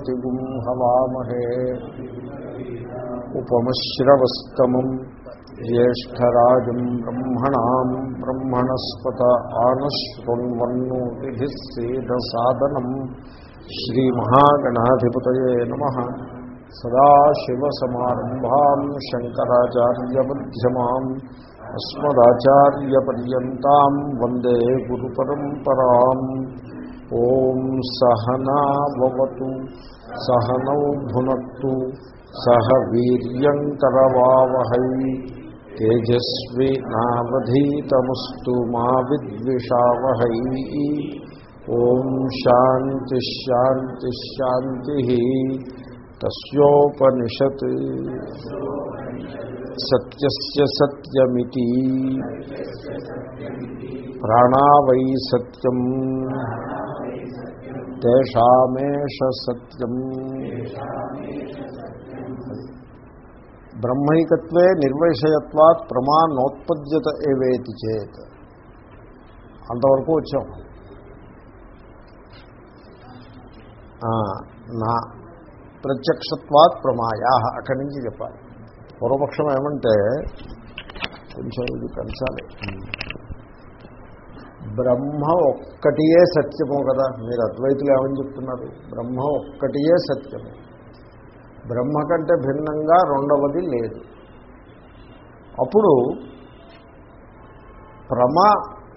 సతిగుం హవామహే. ఉపమశ్రవస్తమం జ్యేష్టరాజం బ్రహ్మణా బ్రహ్మణస్పత ఆనశ్వన్వన్నోతిభిసేదసాదనం శ్రీమహాగణాధిపత సదాశివసమారంభా శంకరాచార్యమ్యమా అస్మదాచార్యపర్యంతం వందే గురు పరంపరా ఓం సహనావతు సహనౌ భునత్తు సహ వీర్యంకరవావహై తేజస్వి నావధీతమస్తు మా విద్విషావహై. ఓం శాంతిశాంతిశాంతి తస్యోపనిషత్ సత్యస్య సత్యమితి ప్రాణావై సత్యం తేషామేష సత్యం బ్రహ్మైకత్వే నిర్వైషయత్వాత్ ప్రమాణోత్పద్యత ఏవేతి చేత్ అంతవరకు వచ్చాం. ప్రత్యక్షత్వాత్ ప్రమాయా అక్కడి నుంచి చెప్పాలి. పూర్వపక్షం ఏమంటే కొంచెం ఇది పెంచాలి. బ్రహ్మ ఒక్కటియే సత్యము కదా. మీరు అద్వైతులు ఏమని చెప్తున్నారు? బ్రహ్మ ఒక్కటియే సత్యము. బ్రహ్మ కంటే భిన్నంగా రెండవది లేదు. అప్పుడు ప్రమ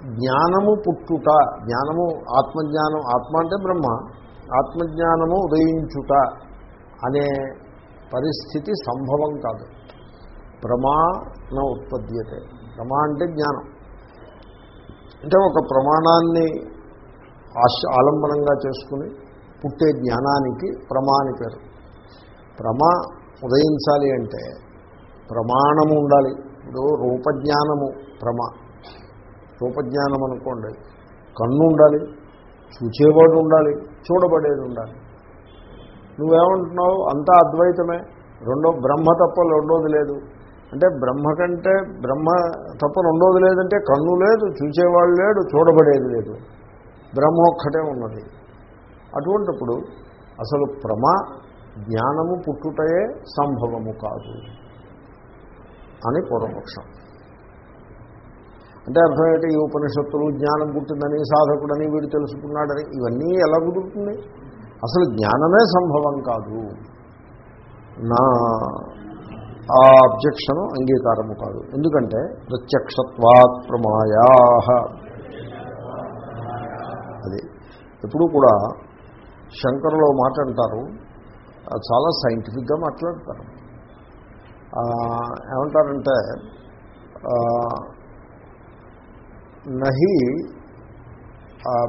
జ్ఞానము పుట్టుట జ్ఞానము ఆత్మజ్ఞానం ఆత్మ అంటే బ్రహ్మ ఆత్మజ్ఞానము ఉదయించుట అనే పరిస్థితి సంభవం కాదు. ప్రమాణ ఉత్పద్యతే. ప్రమా అంటే జ్ఞానం. అంటే ఒక ప్రమాణాన్ని ఆశ ఆలంబనంగా చేసుకుని పుట్టే జ్ఞానానికి ప్రమాని పేరు. ప్రమా ఉదయించాలి అంటే ప్రమాణము ఉండాలి. ఇప్పుడు రూపజ్ఞానము ప్రమా. రూపజ్ఞానం అనుకోండి. కన్ను ఉండాలి చూచేవాడు ఉండాలి చూడబడేది ఉండాలి. నువ్వేమంటున్నావు? అంతా అద్వైతమే. రెండో బ్రహ్మ తప్ప రెండోది లేదు. అంటే బ్రహ్మ కంటే బ్రహ్మ తప్ప రెండోది లేదంటే కన్ను లేదు చూసేవాళ్ళు లేడు చూడబడేది లేదు. బ్రహ్మ ఒక్కటే ఉన్నది. అటువంటిప్పుడు అసలు ప్రమా జ్ఞానము పుట్టుటయే సంభవము కాదు అని పూర్వపక్షం. అంటే అర్థమేంటి ఈ ఉపనిషత్తులు జ్ఞానం పుట్టిందని సాధకుడని వీడు తెలుసుకున్నాడని ఇవన్నీ ఎలా కుదురుతుంది? అసలు జ్ఞానమే సంభవం కాదు. నా ఆ అబ్జెక్షన్ అంగీకారము కాదు. ఎందుకంటే ప్రత్యక్షత్వాత్ ప్రమాయా. అది ఎప్పుడు కూడా శంకరులో మాట అంటారు చాలా సైంటిఫిక్గా మాట్లాడతారు. ఏమంటారంటే నహి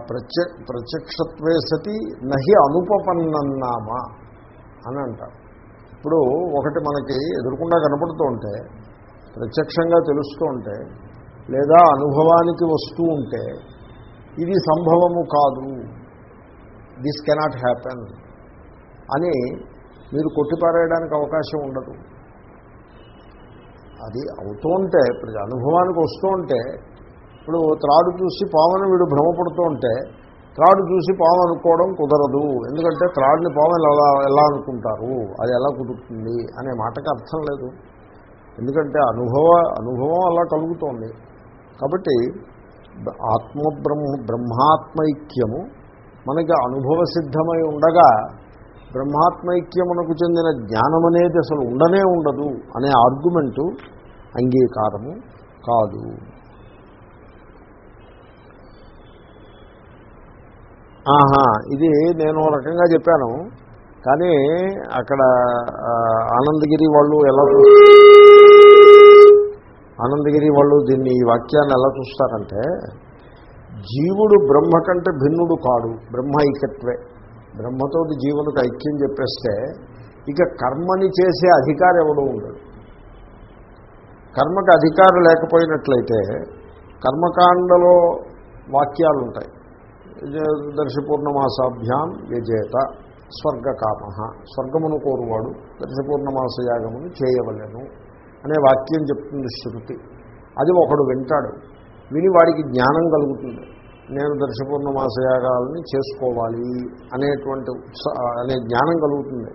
ప్రత్య ప్రత్యక్షత్వే సతి నహి అనుపపన్నన్నామా అని అంటారు. ఇప్పుడు ఒకటి మనకి ఎదురుకుండా కనపడుతూ ఉంటే ప్రత్యక్షంగా తెలుస్తూ ఉంటే లేదా అనుభవానికి వస్తూ ఉంటే ఇది సంభవము కాదు దిస్ కెనాట్ హ్యాపెన్ అని మీరు కొట్టిపారేయడానికి అవకాశం ఉండదు. అది అవుతూ ఉంటే అనుభవానికి వస్తూ ఉంటే ఇప్పుడు త్రాడు చూసి పావని వీడు భ్రమపడుతూ ఉంటే త్రాడు చూసి పాము అనుకోవడం కుదరదు. ఎందుకంటే త్రాడుని పాము ఎలా ఎలా అనుకుంటారు? అది ఎలా కుదురుతుంది? అనే మాటకి అర్థం లేదు. ఎందుకంటే అనుభవ అనుభవం అలా కలుగుతోంది. కాబట్టి ఆత్మబ్రహ్మ బ్రహ్మాత్మైక్యము మనకి అనుభవ సిద్ధమై ఉండగా బ్రహ్మాత్మైక్యమునకు చెందిన జ్ఞానం అనేది అసలు ఉండనే ఉండదు అనే ఆర్గ్యుమెంటు అంగీకారము కాదు. ఆహా ఇది నేను రకంగా చెప్పాను. కానీ అక్కడ ఆనందగిరి వాళ్ళు ఎలా ఆనందగిరి వాళ్ళు దీన్ని ఈ వాక్యాన్ని ఎలా చూస్తారంటే జీవుడు బ్రహ్మ కంటే భిన్నుడు కాడు బ్రహ్మ ఐక్యత్వే. బ్రహ్మతోటి జీవునికి ఐక్యం చెప్పేస్తే ఇక కర్మని చేసే అధికారం ఎవడో ఉండదు కర్మకి అధికారం లేకపోయినట్లయితే కర్మకాండలో వాక్యాలు ఉంటాయి దర్శపూర్ణమాసాభ్యాం యజేత స్వర్గకామ. స్వర్గమును కోరువాడు దర్శపూర్ణమాస యాగమును చేయవలను అనే వాక్యం చెప్తుంది శృతి. అది ఒకడు వింటాడు. విని వాడికి జ్ఞానం కలుగుతుంది. నేను దర్శపూర్ణమాస యాగాలని చేసుకోవాలి అనేటువంటి అనే జ్ఞానం కలుగుతుంది.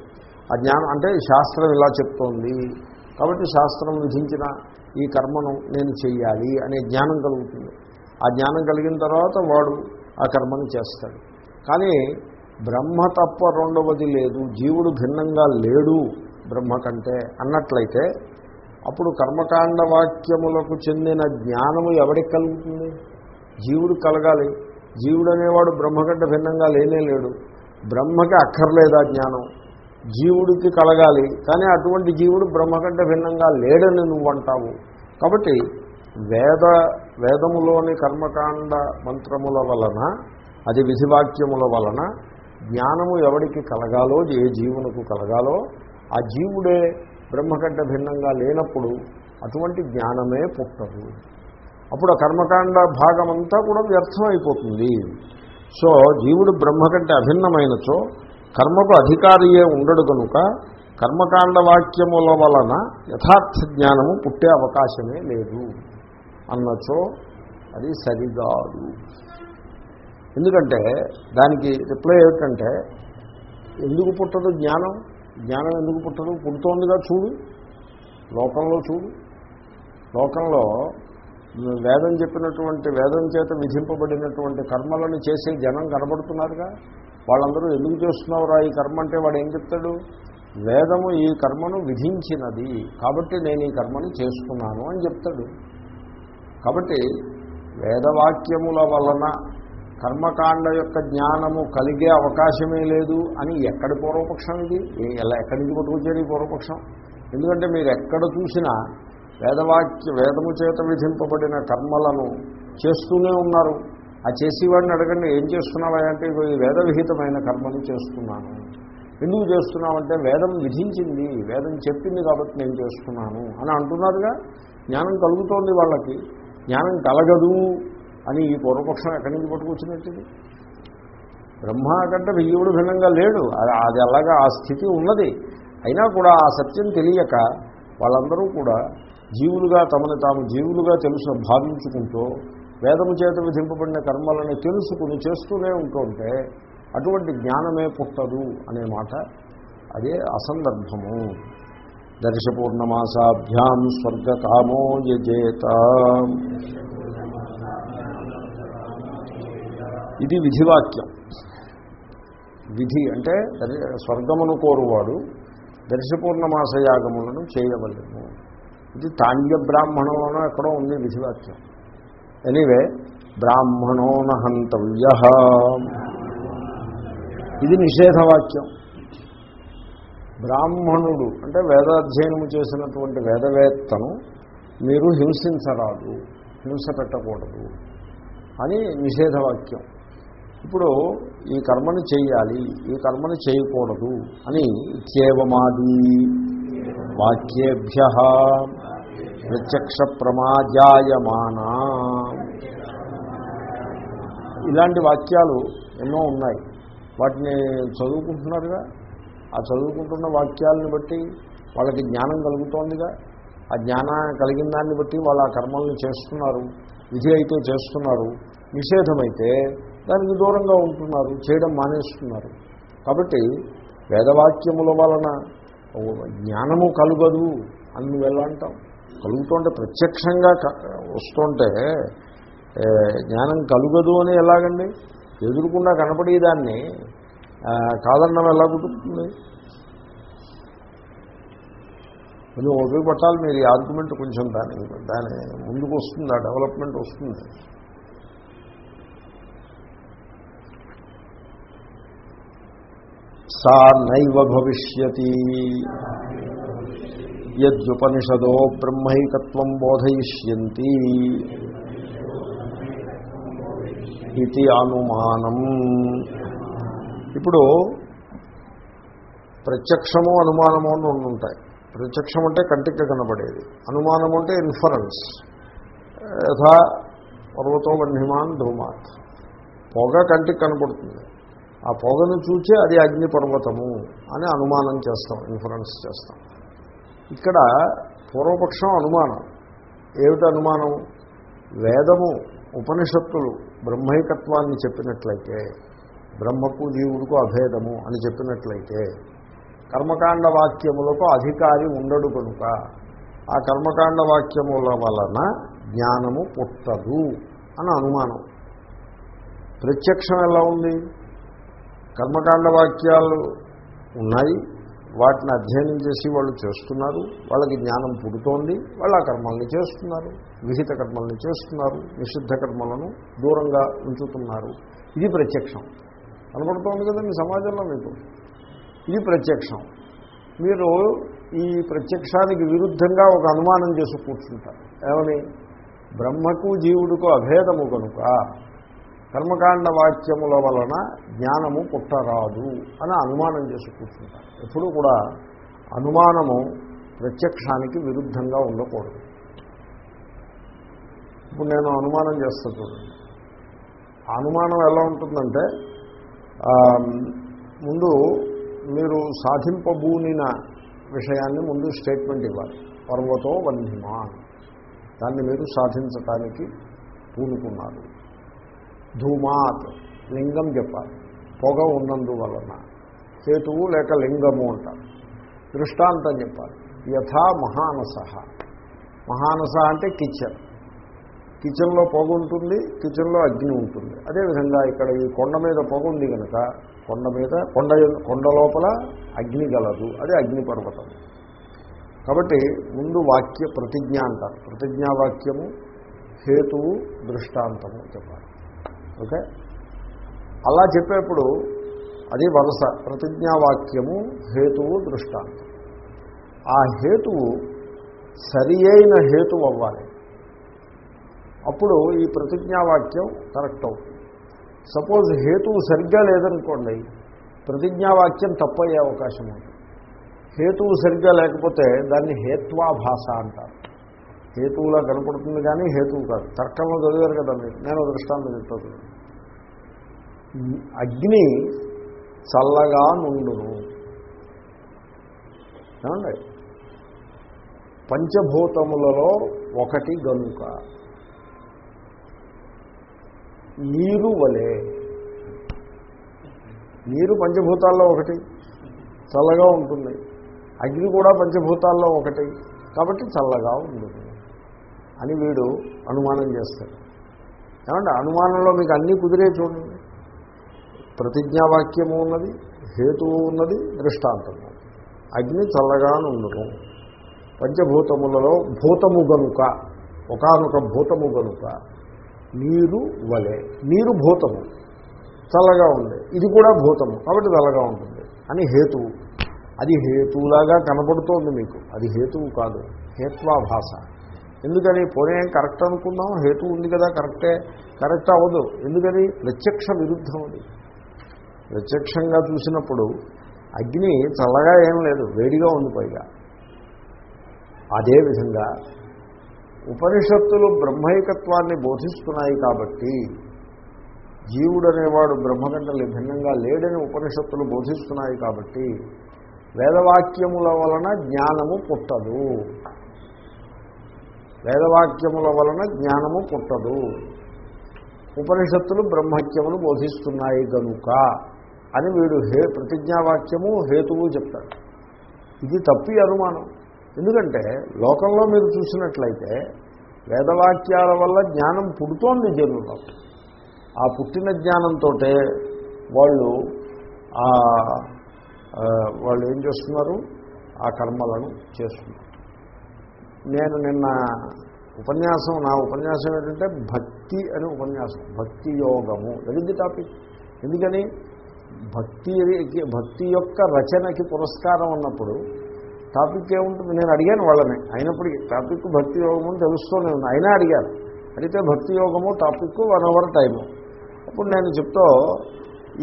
ఆ జ్ఞానం అంటే శాస్త్రం ఇలా చెప్తోంది. కాబట్టి శాస్త్రం విధించిన ఈ కర్మను నేను చేయాలి అనే జ్ఞానం కలుగుతుంది. ఆ జ్ఞానం కలిగిన తర్వాత వాడు ఆ కర్మను చేస్తాడు. కానీ బ్రహ్మ తప్ప రెండవది లేదు జీవుడు భిన్నంగా లేడు బ్రహ్మ కంటే అన్నట్లయితే అప్పుడు కర్మకాండ వాక్యములకు చెందిన జ్ఞానము ఎవరికి కలుగుతుంది? జీవుడు కలగాలి. జీవుడు అనేవాడు బ్రహ్మ కంటే భిన్నంగా లేనే లేడు. బ్రహ్మకి అక్కర్లేదా జ్ఞానం? జీవుడికి కలగాలి. కానీ అటువంటి జీవుడు బ్రహ్మ కంటే భిన్నంగా లేడని నువ్వు అంటావు కాబట్టి వేద వేదములోని కర్మకాండ మంత్రముల వలన అది విధివాక్యముల వలన జ్ఞానము ఎవడికి కలగాలో ఏ జీవునకు కలగాలో ఆ జీవుడే బ్రహ్మకంట భిన్నంగా లేనప్పుడు అటువంటి జ్ఞానమే పుట్టదు. అప్పుడు ఆ కర్మకాండ భాగమంతా కూడా వ్యర్థమైపోతుంది. సో జీవుడు బ్రహ్మ కంటే అభిన్నమైనచో కర్మకు అధికారియే ఉండడు కనుక కర్మకాండ వాక్యముల వలన యథార్థ జ్ఞానము పుట్టే అవకాశమే లేదు. అన్నచో అది సరికాదు ఎందుకంటే దానికి రిప్లై ఏమిటంటే ఎందుకు పుట్టదు జ్ఞానం? జ్ఞానం ఎందుకు పుట్టదు? పుడుతోందిగా చూడు. లోకంలో చూడు. లోకంలో వేదం చెప్పినటువంటి వేదం చేత విధింపబడినటువంటి కర్మలను చేసే జనం కనబడుతున్నారుగా. వాళ్ళందరూ ఎందుకు చేస్తున్నావురా ఈ కర్మ అంటే వాడు ఏం చెప్తాడు? వేదము ఈ కర్మను విధించినది. కాబట్టి నేను ఈ కర్మను చేసుకున్నాను అని చెప్తాడు. కాబట్టి వేదవాక్యముల వలన కర్మకాండ యొక్క జ్ఞానము కలిగే అవకాశమే లేదు అని ఎక్కడి పూర్వపక్షం ఇది? ఎలా ఎక్కడి నుంచి పట్టుకొచ్చారు ఈ పూర్వపక్షం? ఎందుకంటే మీరు ఎక్కడ చూసినా వేదవాక్య వేదము చేత విధింపబడిన కర్మలను చేస్తూనే ఉన్నారు. ఆ చేసేవాడిని అడగండి ఏం చేస్తున్నావంటే వేదవిహితమైన ఈ వేద విహితమైన కర్మను చేస్తున్నాను. ఎందుకు చేస్తున్నామంటే వేదం విధించింది వేదం చెప్పింది కాబట్టి నేను చేస్తున్నాను అని అంటున్నారుగా? జ్ఞానం కలుగుతోంది వాళ్ళకి. జ్ఞానం కలగదు అని ఈ పూర్వపక్షం ఎక్కడి నుంచి పట్టుకొచ్చినట్టుంది బ్రహ్మ కంటే వెయ్యుడు భిన్నంగా లేడు. అది అది అలాగా ఆ స్థితి ఉన్నది. అయినా కూడా ఆ సత్యం తెలియక వాళ్ళందరూ కూడా జీవులుగా తమని తాము జీవులుగా తెలుసు భావించుకుంటూ వేదము చేత విధింపబడిన కర్మలను తెలుసుకుని చేస్తూనే ఉంటుంటే అటువంటి జ్ఞానమే పుట్టదు అనే మాట. అదే అసందర్భము. దర్శపూర్ణమాసాభ్యాం స్వర్గకామో యజేత. ఇది విధివాక్యం. విధి అంటే స్వర్గమును కోరువాడు దర్శపూర్ణమాసయాగములను చేయవలెను. ఇది తాండ్య బ్రాహ్మణంలోనో ఎక్కడో ఉంది విధివాక్యం. ఎనీవే బ్రాహ్మణోన నహంతవ్య ఇది నిషేధవాక్యం. బ్రాహ్మణుడు అంటే వేదాధ్యయనము చేసినటువంటి వేదవేత్తను మీరు హింసించరాదు హింస పెట్టకూడదు అని నిషేధవాక్యం. ఇప్పుడు ఈ కర్మను చేయాలి ఈ కర్మను చేయకూడదు అని ఇత్యేవమాది వాక్యేభ్య ప్రత్యక్ష ప్రమాజాయమానా ఇలాంటి వాక్యాలు ఎన్నో ఉన్నాయి. వాటిని చదువుకుంటున్నారుగా? ఆ చదువుకుంటున్న వాక్యాలను బట్టి వాళ్ళకి జ్ఞానం కలుగుతోందిగా. ఆ జ్ఞానం కలిగిన దాన్ని బట్టి వాళ్ళు ఆ కర్మల్ని చేస్తున్నారు విధి అయితే చేస్తున్నారు నిషేధమైతే దానికి దూరంగా ఉంటున్నారు చేయడం మానేస్తున్నారు. కాబట్టి వేదవాక్యముల వలన జ్ఞానము కలుగదు అని నువ్వు ఎలా అంటావు? కలుగుతుంటే ప్రత్యక్షంగా వస్తుంటే జ్ఞానం కలుగదు అని ఎలాగండి? ఎదురుకుండా కనపడేదాన్ని కాదన్నం ఎలా కుదురుతుంది? కొంచెం ఓపిక పట్టాలి మీరు ఈ ఆర్గ్యుమెంట్ కొంచెం దాని దాని ముందుకు వస్తుంది ఆ డెవలప్మెంట్ వస్తుంది. సా నైవ భవిష్యతి. యద్యుపనిషదో బ్రహ్మైకత్వం బోధయిష్యంతి ఇది అనుమానం. ఇప్పుడు ప్రత్యక్షము అనుమానము అని రెండు ఉంటాయి. ప్రత్యక్షం అంటే కంటికి కనబడేది. అనుమానం అంటే ఇన్ఫరెన్స్ యథా పర్వతో వన్హిమాన్ ధూమాత్. పొగ కంటికి కనబడుతుంది. ఆ పొగను చూచి అది అగ్ని పర్వతము అని అనుమానం చేస్తాం ఇన్ఫరెన్స్ చేస్తాం. ఇక్కడ పూర్వపక్షం అనుమానం. ఏమిటి అనుమానం? వేదము ఉపనిషత్తులు బ్రహ్మైకత్వాన్ని చెప్పినట్లయితే బ్రహ్మకు జీవుడికి అభేదము అని చెప్పినట్లయితే కర్మకాండ వాక్యములకు అధికారి ఉండడు కనుక ఆ కర్మకాండ వాక్యముల వలన జ్ఞానము పుట్టదు అని అనుమానం. ప్రత్యక్షం ఎలా ఉంది? కర్మకాండ వాక్యాలు ఉన్నాయి వాటిని అధ్యయనం చేసి వాళ్ళు చేస్తున్నారు వాళ్ళకి జ్ఞానం పుడుతోంది వాళ్ళు ఆ కర్మల్ని చేస్తున్నారు విహిత కర్మల్ని చేస్తున్నారు నిషిద్ధ కర్మలను దూరంగా ఉంచుతున్నారు. ఇది ప్రత్యక్షం. కనపడుతోంది కదండి సమాజంలో మీకు. ఇది ప్రత్యక్షం. మీరు ఈ ప్రత్యక్షానికి విరుద్ధంగా ఒక అనుమానం చేసి కూర్చుంటారు. ఏమని? బ్రహ్మకు జీవుడికు అభేదము కనుక కర్మకాండ వాక్యముల వలన జ్ఞానము పుట్టరాదు అని అనుమానం చేసి కూర్చుంటారు. ఎప్పుడూ కూడా అనుమానము ప్రత్యక్షానికి విరుద్ధంగా ఉండకూడదు. ఇప్పుడు నేను అనుమానం చేస్తా చూడండి. అనుమానం ఎలా ఉంటుందంటే ముందు మీరు సాధింపబూనిన విషయాన్ని ముందు స్టేట్మెంట్ ఇవ్వాలి. పర్వతో వంధిమాన్ దాన్ని మీరు సాధించటానికి పూనుకున్నారు. ధూమాత్ లింగం చెప్పాలి. పొగ ఉన్నందువలన. హేతువు లేక లింగము అంటారు. దృష్టాంతం చెప్పాలి. యథా మహానస. మహానస అంటే కిచెన్ కిచెన్లో పొగ ఉంటుంది కిచెన్లో అగ్ని ఉంటుంది. అదేవిధంగా ఇక్కడ ఈ కొండ మీద పొగ ఉంది కనుక కొండ మీద కొండ కొండ లోపల అగ్ని గలదు. అదే అగ్నిపర్వతం కాబట్టి ముందు వాక్య ప్రతిజ్ఞ అంటారు. ప్రతిజ్ఞావాక్యము హేతువు దృష్టాంతము చెప్పాలి. ఓకే? అలా చెప్పేప్పుడు అది వరుస. ప్రతిజ్ఞావాక్యము హేతువు దృష్టాంతం. ఆ హేతువు సరి అయిన హేతువు అవ్వాలి. అప్పుడు ఈ ప్రతిజ్ఞావాక్యం కరెక్ట్ అవుతుంది. సపోజ్ హేతువు సరిగ్గా లేదనుకోండి ప్రతిజ్ఞావాక్యం తప్పయ్యే అవకాశం ఉంటుంది. హేతువు సరిగ్గా లేకపోతే దాన్ని హేత్వాభాష అంటారు. హేతువులా కనపడుతుంది కానీ హేతువు కాదు. తర్కంలో చదివారు కదా మీరు నేను దృష్టాంతం చెప్తాను. అగ్ని చల్లగా నుండును. ఏమండి? పంచభూతములలో ఒకటి గనుక. నీరు వలే. నీరు పంచభూతాల్లో ఒకటి చల్లగా ఉంటుంది. అగ్ని కూడా పంచభూతాల్లో ఒకటి కాబట్టి చల్లగా ఉంటుంది అని వీడు అనుమానం చేస్తాడు. ఏమంటే అనుమానంలో మీకు అన్నీ కుదిరే చూడండి. ప్రతిజ్ఞావాక్యము ఉన్నది హేతువు ఉన్నది దృష్టాంతం అగ్ని చల్లగా నుండును పంచభూతములలో భూతము గనుక ఒకనొక భూతము గనుక నీరు వలె. నీరు భూతము. చల్లగా ఉంది. ఇది కూడా భూతము. కాబట్టి చల్లగా ఉంటుంది. అని హేతువు. అది హేతువులాగా కనపడుతోంది మీకు. అది హేతువు కాదు. హేత్వాభాష ఎందుకని? పోనీ కరెక్ట్ అనుకున్నాం హేతు ఉంది కదా కరెక్టే. కరెక్ట్ అవ్వదు. ఎందుకని? ప్రత్యక్ష విరుద్ధం అది. ప్రత్యక్షంగా చూసినప్పుడు అగ్ని చల్లగా ఏం లేదు. వేడిగా ఉంది పైగా. అదేవిధంగా ఉపనిషత్తులు బ్రహ్మైకత్వాన్ని బోధిస్తున్నాయి కాబట్టి జీవుడు అనేవాడు బ్రహ్మగంటలు భిన్నంగా లేడని ఉపనిషత్తులు బోధిస్తున్నాయి కాబట్టి వేదవాక్యముల వలన జ్ఞానము పుట్టదు. వేదవాక్యముల వలన జ్ఞానము పుట్టదు. ఉపనిషత్తులు బ్రహ్మత్యములు బోధిస్తున్నాయి గనుక అని వీడు హే ప్రతిజ్ఞావాక్యము హేతువు చెప్తాడు. ఇది తప్పి అనుమానం. ఎందుకంటే లోకంలో మీరు చూసినట్లయితే వేదవాక్యాల వల్ల జ్ఞానం పుడుతోంది జనులు ఆ పుట్టిన జ్ఞానంతో వాళ్ళు ఆ, వాళ్ళు ఏం చేస్తున్నారు? ఆ కర్మలను చేస్తున్నారు. నేను నిన్న ఉపన్యాసం నా ఉపన్యాసం ఏంటంటే భక్తి అని ఉపన్యాసం భక్తి యోగము. That topic? ఎందుకని? భక్తి భక్తి యొక్క రచనకి పురస్కారం ఉన్నప్పుడు టాపిక్ ఏముంటుంది? నేను అడిగాను వాళ్ళని. అయినప్పటికీ టాపిక్ భక్తి యోగము అని తెలుస్తూనే ఉంది. అయినా అడిగాను అడిగితే భక్తి యోగము టాపిక్ వన్ అవర్ టైము. అప్పుడు నేను చెప్తూ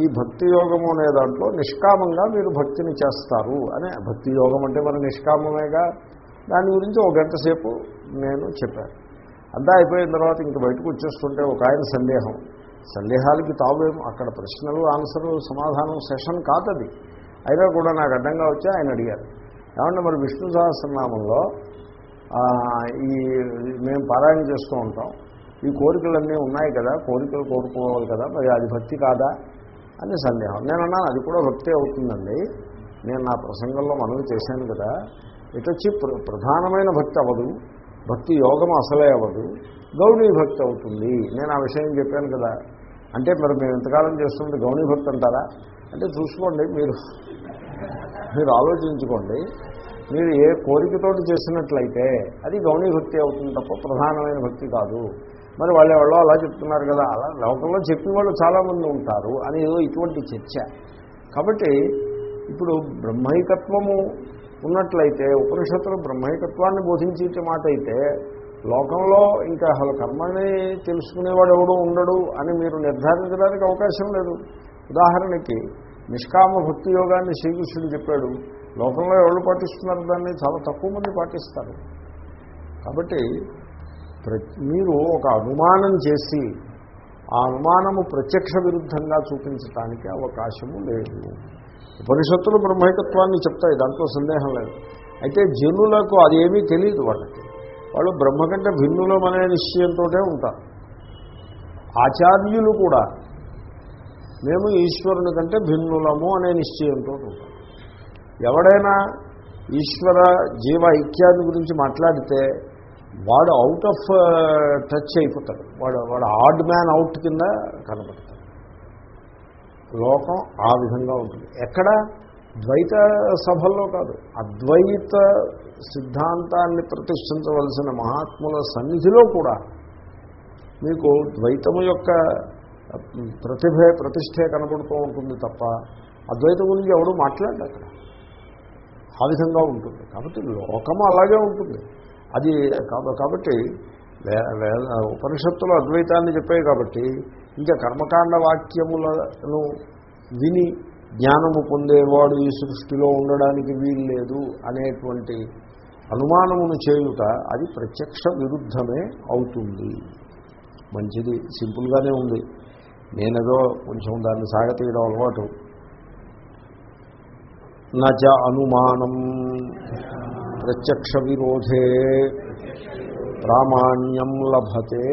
ఈ భక్తి యోగము అనే దాంట్లో నిష్కామంగా మీరు భక్తిని చేస్తారు అనే. భక్తి యోగం అంటే మన నిష్కామమేగా? దాని గురించి ఒక గంట సేపు నేను చెప్పాను. అంతా అయిపోయిన తర్వాత ఇంక బయటకు వచ్చేస్తుంటే ఒక ఆయన సందేహం. సందేహాలకి తావేం అక్కడ ప్రశ్నలు ఆన్సర్లు సమాధానం సెషన్ కాదది. అయినా కూడా నాకు అడ్డంగా వచ్చి ఆయన అడిగారు. ఏమంటే మరి విష్ణు సహస్రనామంలో ఈ మేము పారాయణ చేస్తూ ఉంటాం. ఈ కోరికలన్నీ ఉన్నాయి కదా కోరికలు కోరుకోవాలి కదా మరి అది భక్తి కాదా అని సందేహం. నేను అన్నాను అది కూడా భక్తి అవుతుందండి. నేను నా ప్రసంగంలో మనవి చేశాను కదా. ఇటు వచ్చి ప్ర- ప్రధానమైన భక్తి అవ్వదు. భక్తి యోగం అసలే అవ్వదు. గౌణీ భక్తి అవుతుంది. నేను ఆ విషయం చెప్పాను కదా. అంటే మరి మేము ఎంతకాలం చేస్తుంటే గౌణీ భక్తి అంటారా? అంటే చూసుకోండి మీరు. మీరు ఆలోచించుకోండి మీరు ఏ కోరికతోటి చేసినట్లయితే అది గౌణీ భక్తి అవుతుంది తప్ప ప్రధానమైన భక్తి కాదు. మరి వాళ్ళు ఎవరో అలా చెప్తున్నారు కదా అలా లోకంలో చెప్పిన వాళ్ళు చాలామంది ఉంటారు అని ఏదో ఇటువంటి చర్చ. కాబట్టి ఇప్పుడు బ్రహ్మైకత్వము ఉన్నట్లయితే ఉపనిషత్తులు బ్రహ్మైకత్వాన్ని బోధించే మాట అయితే లోకంలో ఇంకా అసలు కర్మని తెలుసుకునేవాడు ఎవడు ఉండడు అని మీరు నిర్ధారించడానికి అవకాశం లేదు. ఉదాహరణకి నిష్కామ భక్తి యోగాన్ని శ్రీకృష్ణుడు చెప్పాడు. లోకంలో ఎవరు పాటిస్తున్నారు దాన్ని? చాలా తక్కువ మంది పాటిస్తారు. కాబట్టి మీరు ఒక అనుమానం చేసి ఆ అనుమానము ప్రత్యక్ష విరుద్ధంగా చూపించడానికి అవకాశము లేదు. ఉపనిషత్తులు బ్రహ్మైకత్వాన్ని చెప్తాయి దాంట్లో సందేహం లేదు. అయితే జనులకు అదేమీ తెలియదు వాళ్ళకి. వాళ్ళు బ్రహ్మ కంటే భిన్నులం అనే నిశ్చయంతో ఉంటారు. ఆచార్యులు కూడా మేము ఈశ్వరుని కంటే భిన్నులము అనే నిశ్చయంతో ఉంటాం. ఎవడైనా ఈశ్వర జీవ ఐక్యాన్ని గురించి మాట్లాడితే వాడు అవుట్ ఆఫ్ టచ్ అయిపోతాడు. వాడు వాడు ఆడ్ మ్యాన్ అవుట్ కింద కనబడతాడు లోకం ఆ విధంగా ఉంటుంది. ఎక్కడ? ద్వైత సభల్లో కాదు. అద్వైత సిద్ధాంతాన్ని ప్రతిష్ఠించవలసిన మహాత్ముల సన్నిధిలో కూడా మీకు ద్వైతము యొక్క ప్రతిభే ప్రతిష్టే కనబడుతూ ఉంటుంది తప్ప అద్వైతం గురించి ఎవడు మాట్లాడదు అక్కడ. ఆ విధంగా ఉంటుంది. కాబట్టి లోకము అలాగే ఉంటుంది. అది కాబట్టి వే- వే- ఉపనిషత్తులు అద్వైతాన్ని చెప్పాయి కాబట్టి ఇంకా కర్మకాండ వాక్యములను విని జ్ఞానము పొందేవాడు ఈ సృష్టిలో ఉండడానికి వీలు లేదు అనేటువంటి అనుమానమును చేయుట అది ప్రత్యక్ష విరుద్ధమే అవుతుంది. మంచిది సింపుల్గానే ఉంది. నేనేదో కొంచెం దాన్ని సాగతీయడం అలవాటు. నచ అనుమానం ప్రత్యక్ష విరోధే ప్రామాణ్యం లభతే.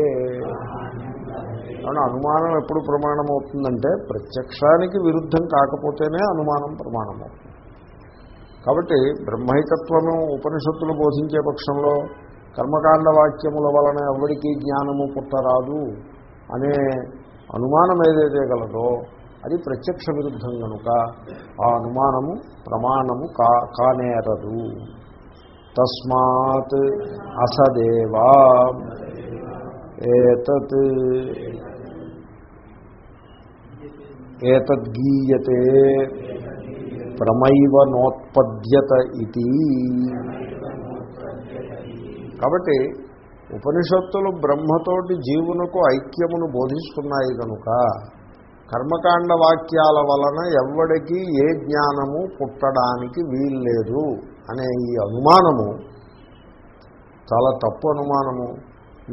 కానీ అనుమానం ఎప్పుడు ప్రమాణం అవుతుందంటే ప్రత్యక్షానికి విరుద్ధం కాకపోతేనే అనుమానం ప్రమాణం అవుతుంది కాబట్టి బ్రహ్మైకత్వము ఉపనిషత్తులు బోధించే పక్షంలో కర్మకాండ వాక్యముల వలన ఎవరికీ జ్ఞానము పుట్టరాదు అనే అనుమానం ఏదైతే గలదో అది ప్రత్యక్ష విరుద్ధం కనుక ఆ అనుమానము ప్రమాణము కా కానేరదు. తస్మాత్ అసదేవా ఏతత్. ఏతద్గీయతే ప్రమైవ నోత్పద్యత ఇది. కాబట్టి ఉపనిషత్తులు బ్రహ్మతోటి జీవునకు ఐక్యమును బోధిస్తున్నాయి కనుక కర్మకాండ వాక్యాల వలన ఎవ్వడికి ఏ జ్ఞానము పుట్టడానికి వీల్లేదు అనే ఈ అనుమానము చాలా తప్పు అనుమానము.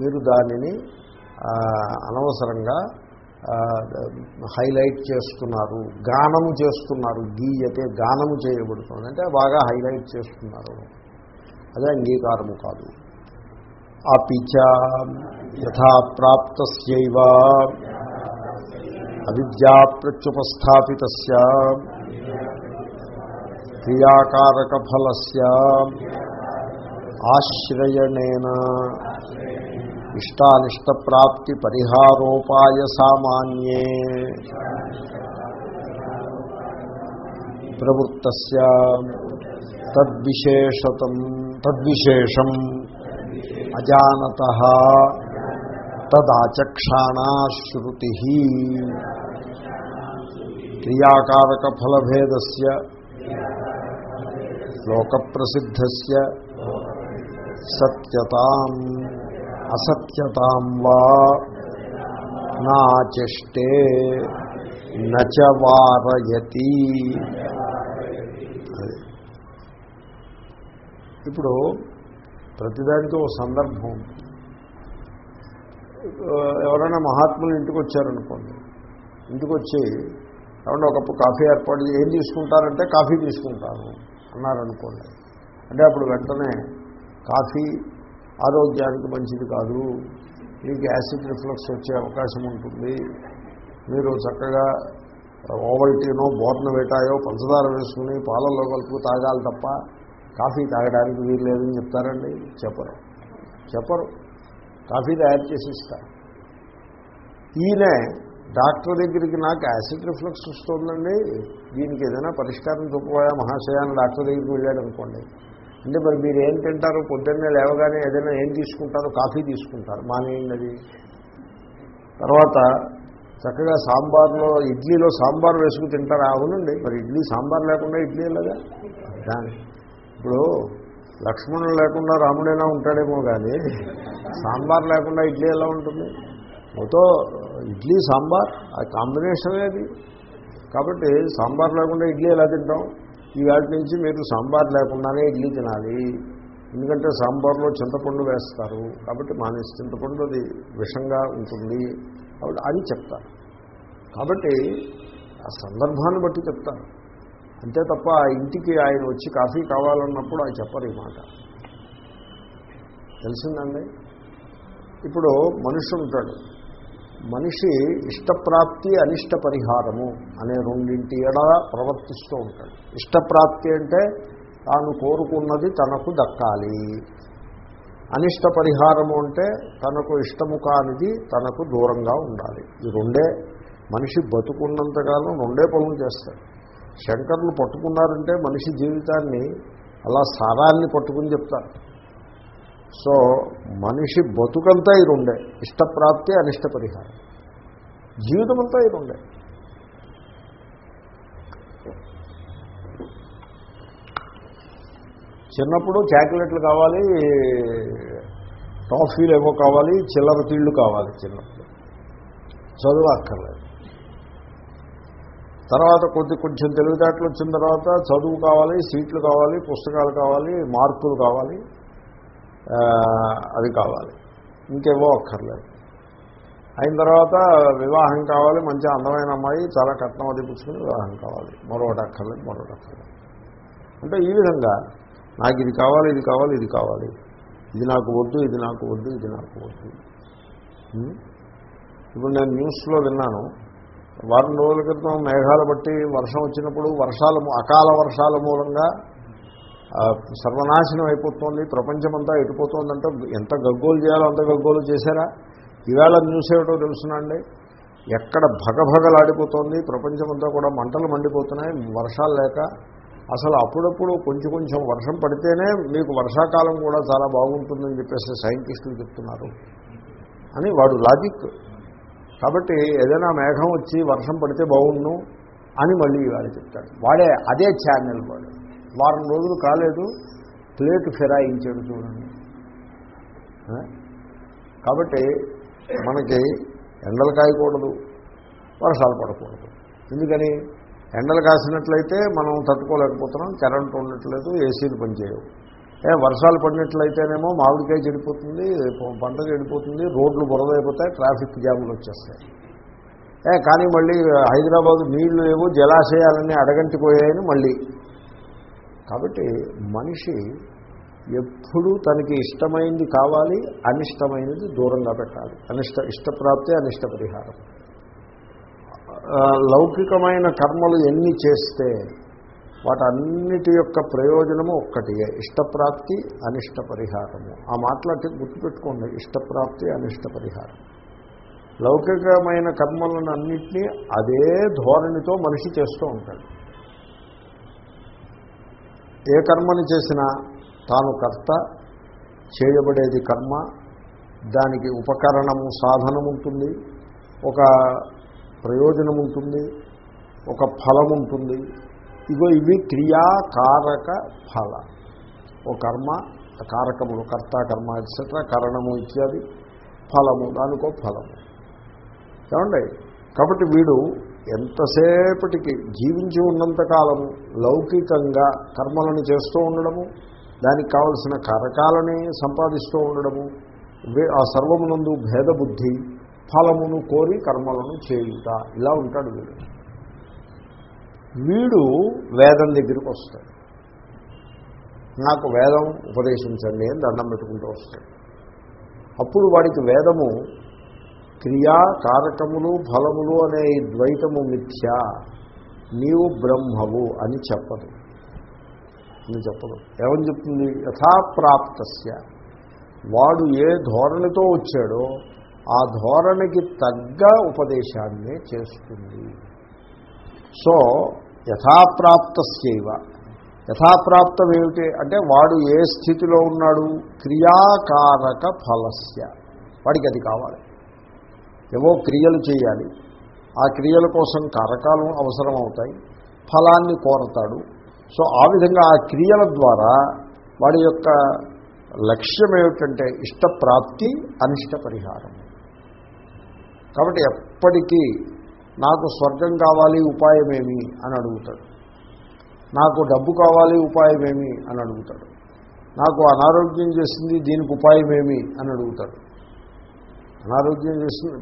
మీరు దానిని అనవసరంగా హైలైట్ చేస్తున్నారు గానము చేస్తున్నారు గీయతే గానము చేయబడుతుంది అంటే బాగా హైలైట్ చేస్తున్నారు. అదే అంగీకారము కాదు. అపిచ యథా ప్రాప్తస్యైవ. అవిద్యా ప్రత్యుపస్థాపిత క్రియాకారక ఫలస్య ఇష్టానిష్ట ప్రాప్తి పరిహారోపాయ సామాన్యే. ప్రవృత్త తద్విశేషతం. తద్విశేషం. అజానత తదాచక్షాణాశ్రుతి క్రియాకారక ఫలభేదస్య లోకప్రసిద్ధస్య సత్యతాం అసత్యతాం వా నాచెష్టే నచవారయతి ఇప్పుడు ప్రతిదానికి ఒక సందర్భం. ఉంటుంది ఎవరైనా మహాత్ములు ఇంటికి వచ్చారనుకోండి ఇంటికి వచ్చి ఏమన్నా ఒకప్పుడు కాఫీ ఏర్పాటు ఏం తీసుకుంటారంటే కాఫీ తీసుకుంటాను అన్నారనుకోండి. అంటే అప్పుడు వెంటనే కాఫీ ఆరోగ్యానికి మంచిది కాదు. మీకు యాసిడ్ రిఫ్లక్స్ వచ్చే అవకాశం ఉంటుంది. మీరు చక్కగా ఓవల్టీనో బోర్నవేటాయో పంచదార వేసుకుని పాలల్లో కలుపు తాగాలి తప్ప కాఫీ తాగడానికి వీలు లేదని చెప్తారండి? చెప్పరు. చెప్పరు. కాఫీ తయారు చేసి ఇస్తారు ఈయన డాక్టర్ దగ్గరికి నాకు యాసిడ్ రిఫ్లెక్స్ వస్తుందండి. దీనికి ఏదైనా పరిష్కారం చూపబోయా మహాశయాన్ని డాక్టర్ దగ్గరికి వెళ్ళాడు అనుకోండి. అంటే మరి మీరు ఏం తింటారు? పొద్దున్నే లేవగానే ఏదైనా ఏం తీసుకుంటారు? కాఫీ తీసుకుంటారు. మానేయండి అది తర్వాత చక్కగా సాంబార్లో ఇడ్లీలో సాంబార్ వేసుకు తింటారా? అవునండి. మరి ఇడ్లీ సాంబార్ లేకుండా ఇడ్లీ ఎలాగా? దాని ఇప్పుడు లక్ష్మణుడు లేకుండా రాముడైనా ఉంటాడేమో కానీ సాంబార్ లేకుండా ఇడ్లీ ఎలా ఉంటుంది? మొత్తం ఇడ్లీ సాంబార్ ఆ కాంబినేషన్ అది కాబట్టి సాంబార్ లేకుండా ఇడ్లీ ఎలా తింటాం? ఈ వాటి నుంచి మీరు సాంబార్ లేకుండానే ఇడ్లీ తినాలి. ఎందుకంటే సాంబార్లో చింతపండు వేస్తారు. కాబట్టి మానేసి చింతపండు అది విషంగా ఉంటుంది. కాబట్టి అని చెప్తారు. కాబట్టి ఆ సందర్భాన్ని బట్టి చెప్తారు. అంతే తప్ప ఇంటికి ఆయన వచ్చి కాఫీ కావాలన్నప్పుడు ఆయన చెప్పరు ఈ మాట. తెలిసిందండి? ఇప్పుడు మనిషి ఉంటాడు. మనిషి ఇష్టప్రాప్తి అనిష్ట పరిహారము అనే రెండింటి ఎడ ప్రవర్తిస్తూ ఉంటాడు. ఇష్టప్రాప్తి అంటే తాను కోరుకున్నది తనకు దక్కాలి. అనిష్ట పరిహారము అంటే తనకు ఇష్టము కానిది తనకు దూరంగా ఉండాలి. ఈ రెండే మనిషి బతుకున్నంతకాలం రెండే పనులు చేస్తాడు. శంకర్లు పట్టుకున్నారంటే మనిషి జీవితాన్ని అలా సారాన్ని పట్టుకుని చెప్తారు. సో మనిషి బతుకంతా ఈ రెండే ఇష్టప్రాప్తి అనిష్ట పరిహారం. జీవితం అంతా ఈ రెండే చిన్నప్పుడు చాక్లెట్లు కావాలి టాఫీలు ఏవో కావాలి చిల్లర తీళ్ళు కావాలి చిన్నప్పుడు. చదువు అక్కర్లేదు. తర్వాత కొద్ది కొంచెం తెలివితేటలు వచ్చిన తర్వాత చదువు కావాలి సీట్లు కావాలి పుస్తకాలు కావాలి మార్కులు కావాలి అది కావాలి. ఇంకేవో అక్కర్లేదు. అయిన తర్వాత వివాహం కావాలి మంచి అందమైన అమ్మాయి చాలా కట్నం అది పుచ్చుకుని వివాహం కావాలి. మరొకటి అక్కర్లేదు మరొకటి అక్కర్లేదు. అంటే ఈ విధంగా నాకు ఇది కావాలి ఇది కావాలి ఇది కావాలి. ఇది నాకు వద్దు ఇది నాకు వద్దు ఇది నాకు వద్దు. ఇప్పుడు నేను న్యూస్లో విన్నాను. వారం రోజుల క్రితం మేఘాలు బట్టి వర్షం వచ్చినప్పుడు వర్షాల అకాల వర్షాల మూలంగా సర్వనాశనం అయిపోతుంది ప్రపంచమంతా ఎటుపోతుందంటే ఎంత గగ్గోలు చేయాలో అంత గగ్గోలు చేశారా? ఈవేళ న్యూస్ ఏమిటో తెలుసునండి ఎక్కడ భగభగలాడిపోతుంది ప్రపంచమంతా కూడా మంటలు మండిపోతున్నాయి వర్షాలు లేక. అసలు అప్పుడప్పుడు కొంచెం కొంచెం వర్షం పడితేనే మీకు వర్షాకాలం కూడా చాలా బాగుంటుందని చెప్పేసి సైంటిస్టులు చెప్తున్నారు. అని వాడు లాజిక్. కాబట్టి ఏదైనా మేఘం వచ్చి వర్షం పడితే బాగుండు అని మళ్ళీ వాడు చెప్తాడు. వాడే అదే ఛానల్ వాడు. వారం రోజులు కాలేదు ప్లేట్ ఫిరాయించాడు చూడండి. కాబట్టి మనకి ఎండలు కాయకూడదు వర్షాలు పడకూడదు. ఎందుకని? ఎండలు కాసినట్లయితే మనం తట్టుకోలేకపోతున్నాం కరెంట్ ఉండట్లేదు ఏసీలు పనిచేయవు. వర్షాలు పడినట్లయితేనేమో మామిడికాయ చెడిపోతుంది పంట చెడిపోతుంది రోడ్లు బురదైపోతాయి ట్రాఫిక్ జాములు వచ్చేస్తాయి. ఏ కానీ మళ్ళీ హైదరాబాదు నీళ్ళు ఏవో జలాశయాలన్నీ అడగంటిపోయాయని మళ్ళీ. కాబట్టి మనిషి ఎప్పుడూ తనకి ఇష్టమైంది కావాలి అనిష్టమైనది దూరంగా పెట్టాలి. అనిష్ట ఇష్టప్రాప్తి అనిష్ట పరిహారం. లౌకికమైన కర్మలు ఎన్ని చేస్తే వాటన్నిటి యొక్క ప్రయోజనము ఒక్కటియే. ఇష్టప్రాప్తి అనిష్ట పరిహారము. ఆ మాటలకి గుర్తుపెట్టుకోండి ఇష్టప్రాప్తి అనిష్ట పరిహారం. లౌకికమైన కర్మలను అన్నింటినీ అదే ధోరణితో మనిషి చేస్తూ ఉంటాడు. ఏ కర్మని చేసినా తాను కర్త చేయబడేది కర్మ దానికి ఉపకరణము సాధనం ఉంటుంది ఒక ప్రయోజనం ఉంటుంది ఒక ఫలం ఉంటుంది ఇగో ఇవి క్రియాకారక ఫల. ఓ కర్మ కారకములు కర్త కర్మ ఎట్సెట్రా కరణము ఇత్యాది ఫలము దానికో ఫలము. ఏమండి? కాబట్టి వీడు ఎంతసేపటికి జీవించి ఉన్నంతకాలము లౌకికంగా కర్మలను చేస్తూ ఉండడము దానికి కావలసిన కారకాలని సంపాదిస్తూ ఉండడము ఆ సర్వమునందు భేదబుద్ధి ఫలమును కోరి కర్మలను చేయుట. ఇలా ఉంటాడు వీడు. వీడు వేదం దగ్గరికి వస్తాడు. నాకు వేదం ఉపదేశించండి అని దండం పెట్టుకుంటూ వస్తాడు. అప్పుడు వాడికి వేదము క్రియా కారకములు ఫలములు అనే ఈ ద్వైతము మిథ్య నీవు బ్రహ్మవు అని చెప్పదు. అని చెప్పదు. ఏమని చెప్తుంది? యథాప్రాప్తస్య. వాడు ఏ ధోరణితో వచ్చాడో ఆ ధోరణికి తగ్గ ఉపదేశాన్నే చేస్తుంది. సో యథాప్రాప్తస్యవ. యథాప్రాప్తం ఏమిటి అంటే వాడు ఏ స్థితిలో ఉన్నాడు? క్రియాకారక ఫలస్య. వాడికి అది కావాలి. ఏవో క్రియలు చేయాలి. ఆ క్రియల కోసం కారకాలు అవసరం అవుతాయి ఫలాన్ని కోరతాడు. సో ఆ విధంగా ఆ క్రియల ద్వారా వాడి యొక్క లక్ష్యం ఏమిటంటే ఇష్టప్రాప్తి అనిష్ట పరిహారం కాబట్టి ఎప్పటికీ నాకు స్వర్గం కావాలి ఉపాయమేమి? అని అడుగుతాడు. నాకు డబ్బు కావాలి ఉపాయమేమి? అని అడుగుతాడు. నాకు అనారోగ్యం చేసింది దీనికి ఉపాయమేమి? అని అడుగుతాడు. అనారోగ్యం చేస్తుంది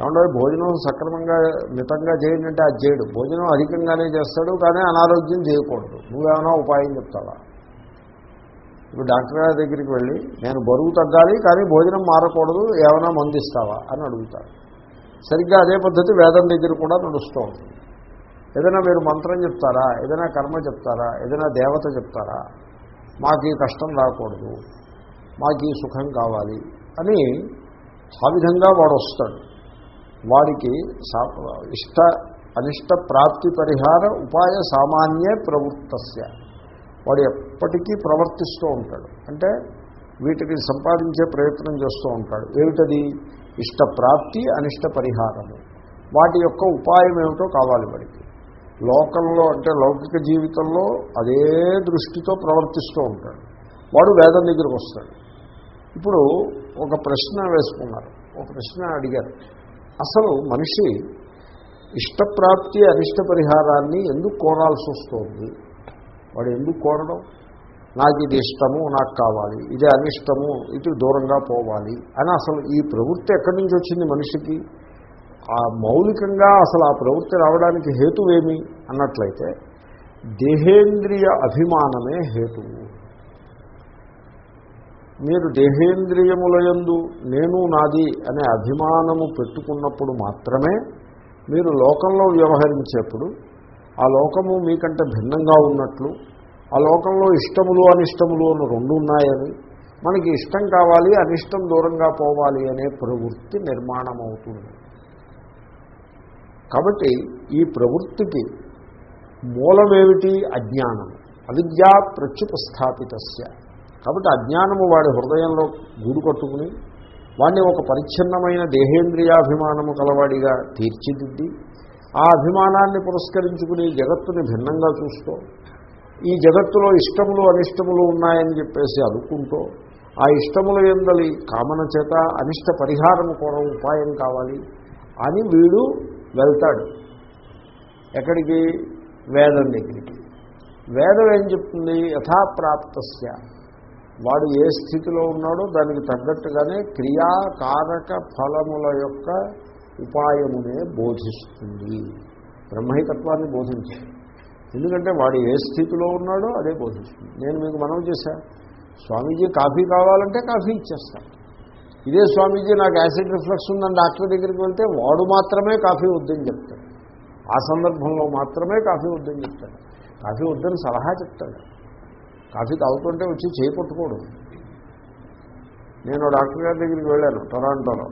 ఏమంటే భోజనం సక్రమంగా మితంగా చేయండి అంటే అది చేయడు. భోజనం అధికంగానే చేస్తాడు కానీ అనారోగ్యం చేయకూడదు. నువ్వేమైనా ఉపాయం చెప్తావా? ఇప్పుడు డాక్టర్ గారి దగ్గరికి వెళ్ళి నేను బరువు తగ్గాలి కానీ భోజనం మారకూడదు ఏమైనా మందిస్తావా అని అడుగుతాడు. సరిగ్గా అదే పద్ధతి వేదం దగ్గర కూడా నడుస్తూ ఉంటుంది ఏదైనా మీరు మంత్రం చెప్తారా? ఏదైనా కర్మ చెప్తారా? ఏదైనా దేవత చెప్తారా? మాకు ఈ కష్టం రాకూడదు. మాకు ఈ సుఖం కావాలి అని ఆ విధంగా వాడు వస్తాడు వాడికి ఇష్ట అనిష్ట ప్రాప్తి పరిహార ఉపాయ సామాన్యే ప్రవృత్తస్య. వాడు ఎప్పటికీ ప్రవర్తిస్తూ ఉంటాడు. అంటే వీటికి సంపాదించే ప్రయత్నం చేస్తూ ఉంటాడు. ఏమిటది? ఇష్టప్రాప్తి అనిష్ట పరిహారము వాటి యొక్క ఉపాయం ఏమిటో కావాలి వాడికి. లోకంలో అంటే లౌకిక జీవితంలో అదే దృష్టితో ప్రవర్తిస్తూ ఉంటాడు. వాడు వేదం దగ్గరికి వస్తాడు. ఇప్పుడు ఒక ప్రశ్న వేసుకున్నారు. ఒక ప్రశ్న అడిగారు. అసలు మనిషి ఇష్టప్రాప్తి అనిష్ట పరిహారాన్ని ఎందుకు కోరాల్సి వస్తుంది? వాడు ఎందుకు కోరడం? నాకు ఇది ఇష్టము నాకు కావాలి. ఇది అనిష్టము ఇది దూరంగా పోవాలి. అని అసలు ఈ ప్రవృత్తి ఎక్కడి నుంచి వచ్చింది మనిషికి? ఆ మౌలికంగా అసలు ఆ ప్రవృత్తి రావడానికి హేతువేమి? అన్నట్లయితే దేహేంద్రియ అభిమానమే హేతువు. మీరు దేహేంద్రియములయందు నేను నాది అనే అభిమానము పెట్టుకున్నప్పుడు మాత్రమే మీరు లోకంలో వ్యవహరించేప్పుడు ఆ లోకము మీకంటే భిన్నంగా ఉన్నట్లు ఆ లోకంలో ఇష్టములు అనిష్టములు అని రెండు ఉన్నాయని మనకి ఇష్టం కావాలి అనిష్టం దూరంగా పోవాలి అనే ప్రవృత్తి నిర్మాణం అవుతుంది కాబట్టి ఈ ప్రవృత్తికి మూలమేమిటి? అజ్ఞానం. అవిద్యా ప్రత్యుపస్థాపితస్య. కాబట్టి అజ్ఞానము వాడి హృదయంలో గూడు కట్టుకుని వాడిని ఒక పరిచ్ఛిన్నమైన దేహేంద్రియాభిమానము కలవాడిగా తీర్చిదిద్ది ఆ అభిమానాన్ని పురస్కరించుకుని జగత్తుని భిన్నంగా చూస్తూ ఈ జగత్తులో ఇష్టములు అనిష్టములు ఉన్నాయని చెప్పేసి అనుకుంటూ ఆ ఇష్టముల ఎందలి కామన చేత అనిష్ట పరిహారం కూడా ఉపాయం కావాలి అని వీడు వెళ్తాడు. ఎక్కడికి? వేదం దగ్గరికి. వేదం ఏం చెప్తుంది? యథాప్రాప్తస్య. వాడు ఏ స్థితిలో ఉన్నాడో దానికి తగ్గట్టుగానే క్రియాకారక ఫలముల యొక్క ఉపాయమునే బోధిస్తుంది. బ్రహ్మైతత్వాన్ని బోధించాలి ఎందుకంటే వాడు ఏ స్థితిలో ఉన్నాడో అదే బోధిస్తుంది. నేను మీకు మనం చేశా. స్వామీజీ కాఫీ కావాలంటే కాఫీ ఇచ్చేస్తాను ఇదే స్వామీజీ నాకు యాసిడ్ రిఫ్లెక్స్ ఉందని డాక్టర్ దగ్గరికి వెళ్తే వాడు మాత్రమే కాఫీ వద్దని చెప్తాడు. ఆ సందర్భంలో మాత్రమే కాఫీ వద్దని చెప్తాడు. కాఫీ వద్దని సలహా చెప్తాడు. కాఫీ తాగుతుంటే వచ్చి చేపట్టుకోడు నేను డాక్టర్ గారి దగ్గరికి వెళ్ళాను టొరాంటోలో.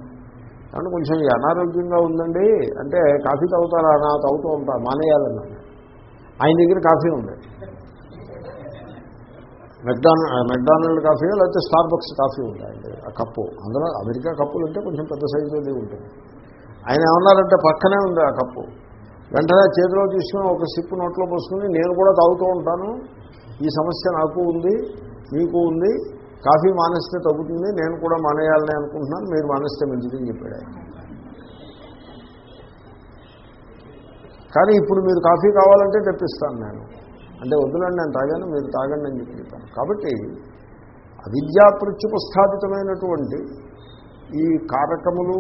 కానీ కొంచెం అనారోగ్యంగా ఉందండి. అంటే కాఫీ తాగుతారా? నా తాగుతూ ఉంటా మానేయాలన్నాను ఆయన దగ్గర కాఫీ ఉంది. మెక్డానల్ మెక్డానల్డ్ కాఫీ లేకపోతే స్టార్ బక్స్ కాఫీ ఉంటాయండి ఆ కప్పు. అందులో అమెరికా కప్పులు అంటే కొంచెం పెద్ద సైజుది ఉంటుంది. ఆయన ఏమన్నారంటే పక్కనే ఉంది ఆ కప్పు. వెంటనే చేతిలో తీసుకుని ఒక సిప్పు నోట్లో పోసుకుని నేను కూడా తాగుతూ ఉంటాను. ఈ సమస్య నాకు ఉంది మీకు ఉంది. కాఫీ మానేస్తే తగ్గుతుంది నేను కూడా మానేయాలని అనుకుంటున్నాను. మీరు మానేస్తే మంచిదని చెప్పాడు ఆయన. కానీ ఇప్పుడు మీరు కాఫీ కావాలంటే తెప్పిస్తాను నేను. అంటే వద్దులండి నేను తాగాను మీరు తాగండి అని చెప్పి చెప్పాను కాబట్టి అవిద్యా ప్రత్యుపస్థాపితమైనటువంటి ఈ కారకములు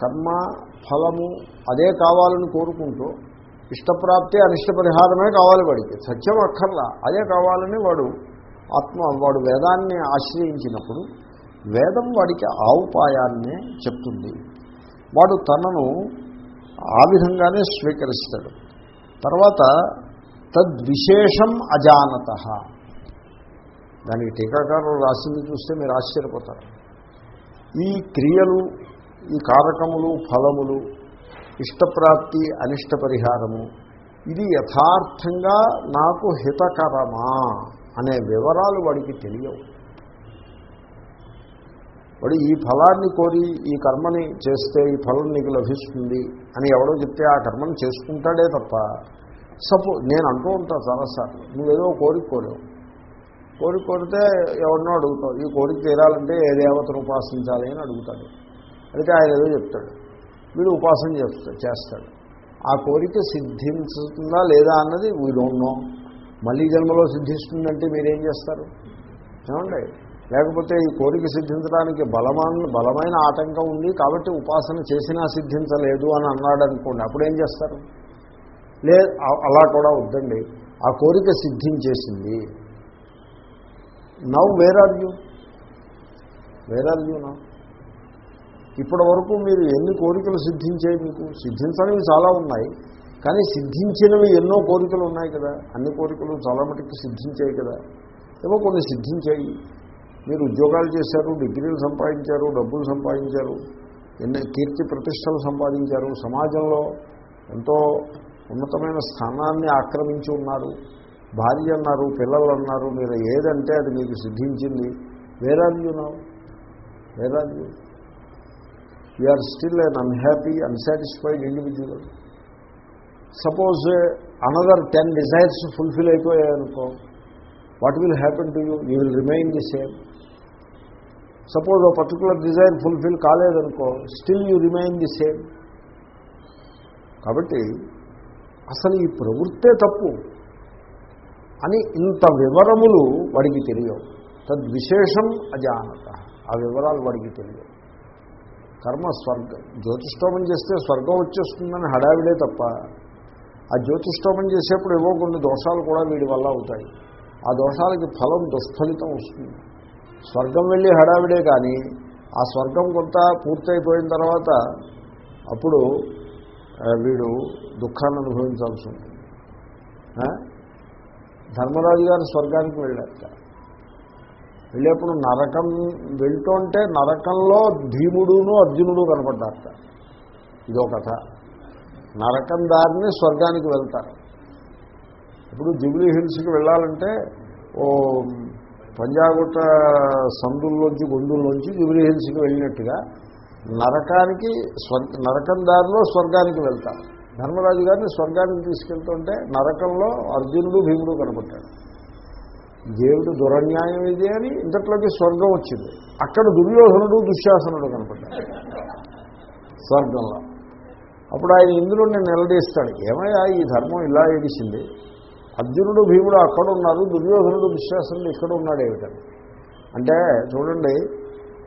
కర్మ ఫలము అదే కావాలని కోరుకుంటూ ఇష్టప్రాప్తి అనిష్ట పరిహారమే కావాలి వాడికి. సత్యం అక్కర్లా. అదే కావాలని వాడు ఆత్మ వాడు వేదాన్ని ఆశ్రయించినప్పుడు వేదం వాడికి ఆ ఉపాయాన్నే చెప్తుంది. వాడు తనను ఆ విధంగానే స్వీకరిస్తాడు. తర్వాత తద్విశేషం అజానత. దానికి టీకాకారులు రాసింది చూస్తే మీరు ఆశ్చర్యపోతారు. ఈ క్రియలు ఈ కారకములు ఫలములు ఇష్టప్రాప్తి అనిష్ట పరిహారము ఇది యథార్థంగా నాకు హితకరమా అనే వివరాలు వాడికి తెలియవు. వాడు ఈ ఫలాన్ని కోరి ఈ కర్మని చేస్తే ఈ ఫలం నీకు లభిస్తుంది అని ఎవడో చెప్తే ఆ కర్మని చేసుకుంటాడే తప్ప సపో నేను అంటూ ఉంటాను చాలాసార్లు నువ్వేదో కోరిక కోరావు. కోరిక కోరితే ఎవరినో అడుగుతావు. ఈ కోరిక తీరాలంటే ఏ దేవతను ఉపాసించాలి అని అడుగుతాడు. అయితే ఆయన ఏదో చెప్తాడు. వీడు ఉపాసన చేస్తాడు చేస్తాడు. ఆ కోరిక సిద్ధించుతుందా లేదా అన్నది వీ డోంట్ నో మళ్ళీ జన్మలో సిద్ధిస్తుందంటే మీరేం చేస్తారు? ఏమండి? లేకపోతే ఈ కోరిక సిద్ధించడానికి బలమైన బలమైన ఆటంకం ఉంది కాబట్టి ఉపాసన చేసినా సిద్ధించలేదు అని అన్నాడు అనుకోండి అప్పుడు ఏం చేస్తారు? లే అలా కూడా వద్దండి. ఆ కోరిక సిద్ధించేసింది. Now where are you? Where are you now ఇప్పటి వరకు మీరు ఎన్ని కోరికలు సిద్ధించాయి మీకు? సిద్ధించనివి చాలా ఉన్నాయి. కానీ సిద్ధించినవి ఎన్నో కోరికలు ఉన్నాయి కదా. అన్ని కోరికలు చాలా మటుకు సిద్ధించాయి కదా. ఏవో కొన్ని సిద్ధించాయి. మీరు ఉద్యోగాలు చేశారు డిగ్రీలు సంపాదించారు డబ్బులు సంపాదించారు ఎన్ని కీర్తి ప్రతిష్టలు సంపాదించారు సమాజంలో ఎంతో ఉన్నతమైన స్థానాన్ని ఆక్రమించి ఉన్నారు భార్య అన్నారు పిల్లలు అన్నారు మీరు ఏదంటే అది మీకు సిద్ధించింది. Where are you now where are you are still un unhappy unsatisfied individual suppose another ten desires fulfil అయిపోయాయనుకో what will happen to you you will remain the same suppose oh particular desire fulfil కాలేదనుకో still you remain the same కాబట్టి అసలు ఈ ప్రవృత్తే తప్పు అని ఇంత వివరములు వాడికి తెలియవు. తద్విశేషం అజానత. ఆ వివరాలు వాడికి తెలియవు. కర్మ స్వర్గం. జ్యోతిష్టోమం చేస్తే స్వర్గం వచ్చేస్తుందని హడావిడే తప్ప ఆ జ్యోతిష్టోమం చేసేప్పుడు ఏవో కొన్ని దోషాలు కూడా వీడి వల్ల అవుతాయి. ఆ దోషాలకి ఫలం దుష్ఫలితం వస్తుంది. స్వర్గం వెళ్ళి హడావిడే కానీ ఆ స్వర్గం కొంత పూర్తయిపోయిన తర్వాత అప్పుడు వీడు దుఃఖాన్ని అనుభవించాల్సి ఉంటుంది. ధర్మరాజు గారు స్వర్గానికి వెళ్ళాక వెళ్ళేప్పుడు నరకం వెళ్తుంటే నరకంలో భీముడును అర్జునుడు కనపడ్డారట. ఇదో కథ. నరకం దారిని స్వర్గానికి వెళ్తారు. ఇప్పుడు జూబ్లీ హిల్స్కి వెళ్ళాలంటే ఓ పంజాగుట్ట సందుల్లోంచి గొంతుల్లోంచి జూబ్లీ హిల్స్కి వెళ్ళినట్టుగా నరకానికి స్వర్ నరకం దారిలో స్వర్గానికి వెళ్తారు. ధర్మరాజు గారిని స్వర్గానికి తీసుకెళ్తుంటే నరకంలో అర్జునుడు భీముడు కనపడ్డాడు. దేవుడు దురన్యాయం ఇది అని ఇంతట్లోకి స్వర్గం వచ్చింది. అక్కడ దుర్యోధనుడు దుశ్శాసనుడు కనపడ్డాడు స్వర్గంలో. అప్పుడు ఆయన ఇంద్రుడిని నిలదీస్తాడు. ఏమయ్యా ఈ ధర్మం ఇలా ఏడిసింది? అర్జునుడు భీముడు అక్కడ ఉన్నారు దుర్యోధనుడు విశ్వాసుడు ఇక్కడ ఉన్నాడు ఏమిటని. అంటే చూడండి